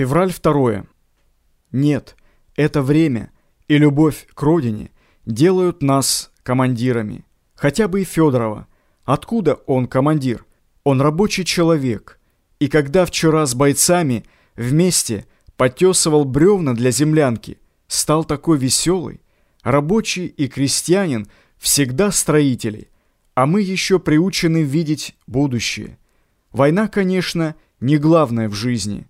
Февраль 2. Нет, это время и любовь к родине делают нас командирами. Хотя бы и Федорова. Откуда он командир? Он рабочий человек. И когда вчера с бойцами вместе потесывал бревна для землянки, стал такой веселый. Рабочий и крестьянин всегда строители, а мы еще приучены видеть будущее. Война, конечно, не главное в жизни –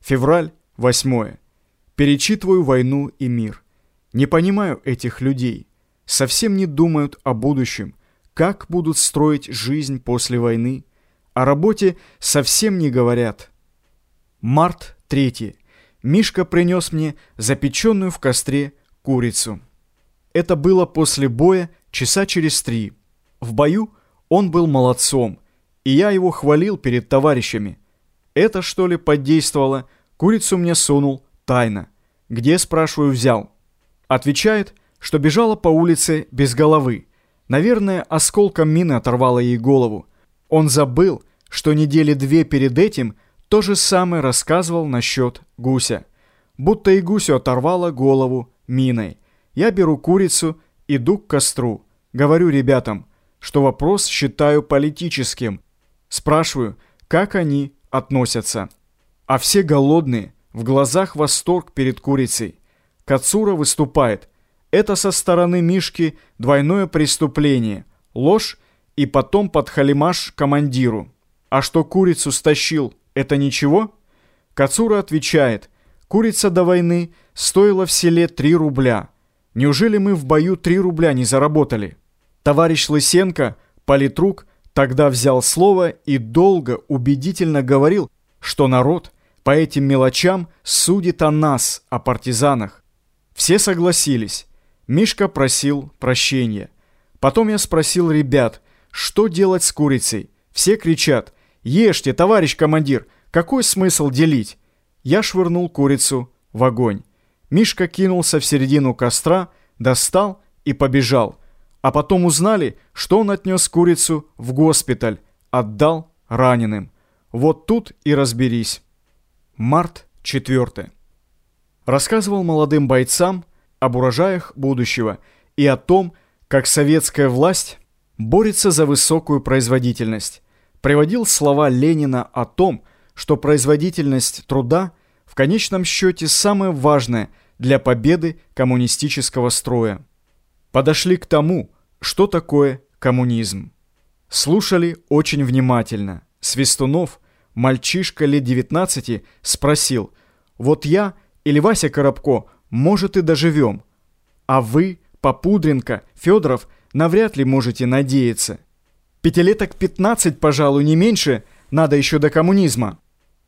Февраль, 8. Перечитываю «Войну и мир». Не понимаю этих людей. Совсем не думают о будущем, как будут строить жизнь после войны. О работе совсем не говорят. Март 3. Мишка принес мне запеченную в костре курицу. Это было после боя часа через три. В бою он был молодцом, и я его хвалил перед товарищами. Это, что ли, подействовало? Курицу мне сунул тайно. Где, спрашиваю, взял? Отвечает, что бежала по улице без головы. Наверное, осколком мины оторвала ей голову. Он забыл, что недели две перед этим то же самое рассказывал насчет гуся. Будто и гусю оторвала голову миной. Я беру курицу, иду к костру. Говорю ребятам, что вопрос считаю политическим. Спрашиваю, как они относятся. А все голодные, в глазах восторг перед курицей. Кацура выступает. Это со стороны Мишки двойное преступление. Ложь и потом под халимаш командиру. А что курицу стащил, это ничего? Кацура отвечает. Курица до войны стоила в селе 3 рубля. Неужели мы в бою 3 рубля не заработали? Товарищ Лысенко, политрук, Тогда взял слово и долго убедительно говорил, что народ по этим мелочам судит о нас, о партизанах. Все согласились. Мишка просил прощения. Потом я спросил ребят, что делать с курицей. Все кричат «Ешьте, товарищ командир, какой смысл делить?» Я швырнул курицу в огонь. Мишка кинулся в середину костра, достал и побежал а потом узнали, что он отнес курицу в госпиталь, отдал раненым. Вот тут и разберись. Март 4. Рассказывал молодым бойцам об урожаях будущего и о том, как советская власть борется за высокую производительность. Приводил слова Ленина о том, что производительность труда в конечном счете самое важное для победы коммунистического строя подошли к тому, что такое коммунизм. Слушали очень внимательно. Свистунов, мальчишка лет 19, спросил, «Вот я или Вася Коробко, может, и доживем. А вы, Попудренко, Федоров, навряд ли можете надеяться. Пятилеток 15, пожалуй, не меньше, надо еще до коммунизма».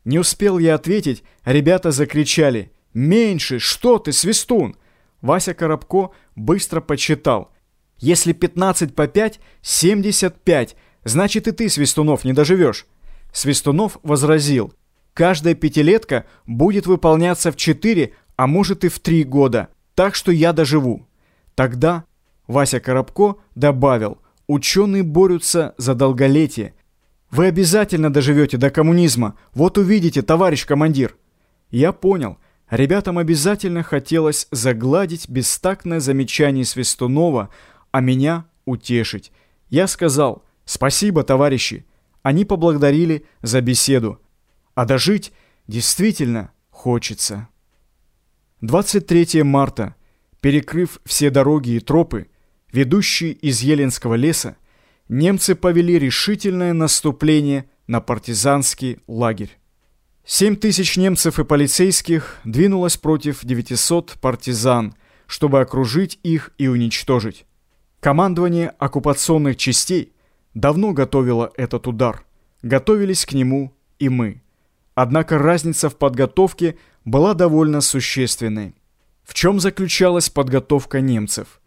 Не успел я ответить, ребята закричали, «Меньше! Что ты, Свистун?» Вася Коробко быстро подсчитал. «Если 15 по 5, 75, значит и ты, Свистунов, не доживешь». Свистунов возразил. «Каждая пятилетка будет выполняться в 4, а может и в 3 года, так что я доживу». Тогда Вася Коробко добавил. «Ученые борются за долголетие. Вы обязательно доживете до коммунизма. Вот увидите, товарищ командир». Я понял. Ребятам обязательно хотелось загладить бестактное замечание Свистунова, а меня утешить. Я сказал «Спасибо, товарищи». Они поблагодарили за беседу. А дожить действительно хочется. 23 марта. Перекрыв все дороги и тропы, ведущие из Еленского леса, немцы повели решительное наступление на партизанский лагерь. Семь тысяч немцев и полицейских двинулось против 900 партизан, чтобы окружить их и уничтожить. Командование оккупационных частей давно готовило этот удар. Готовились к нему и мы. Однако разница в подготовке была довольно существенной. В чем заключалась подготовка немцев?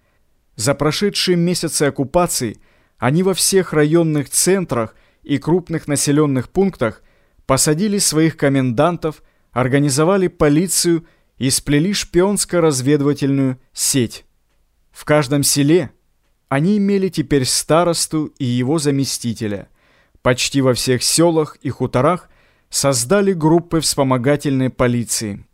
За прошедшие месяцы оккупации они во всех районных центрах и крупных населенных пунктах посадили своих комендантов, организовали полицию и сплели шпионско-разведывательную сеть. В каждом селе они имели теперь старосту и его заместителя. Почти во всех селах и хуторах создали группы вспомогательной полиции.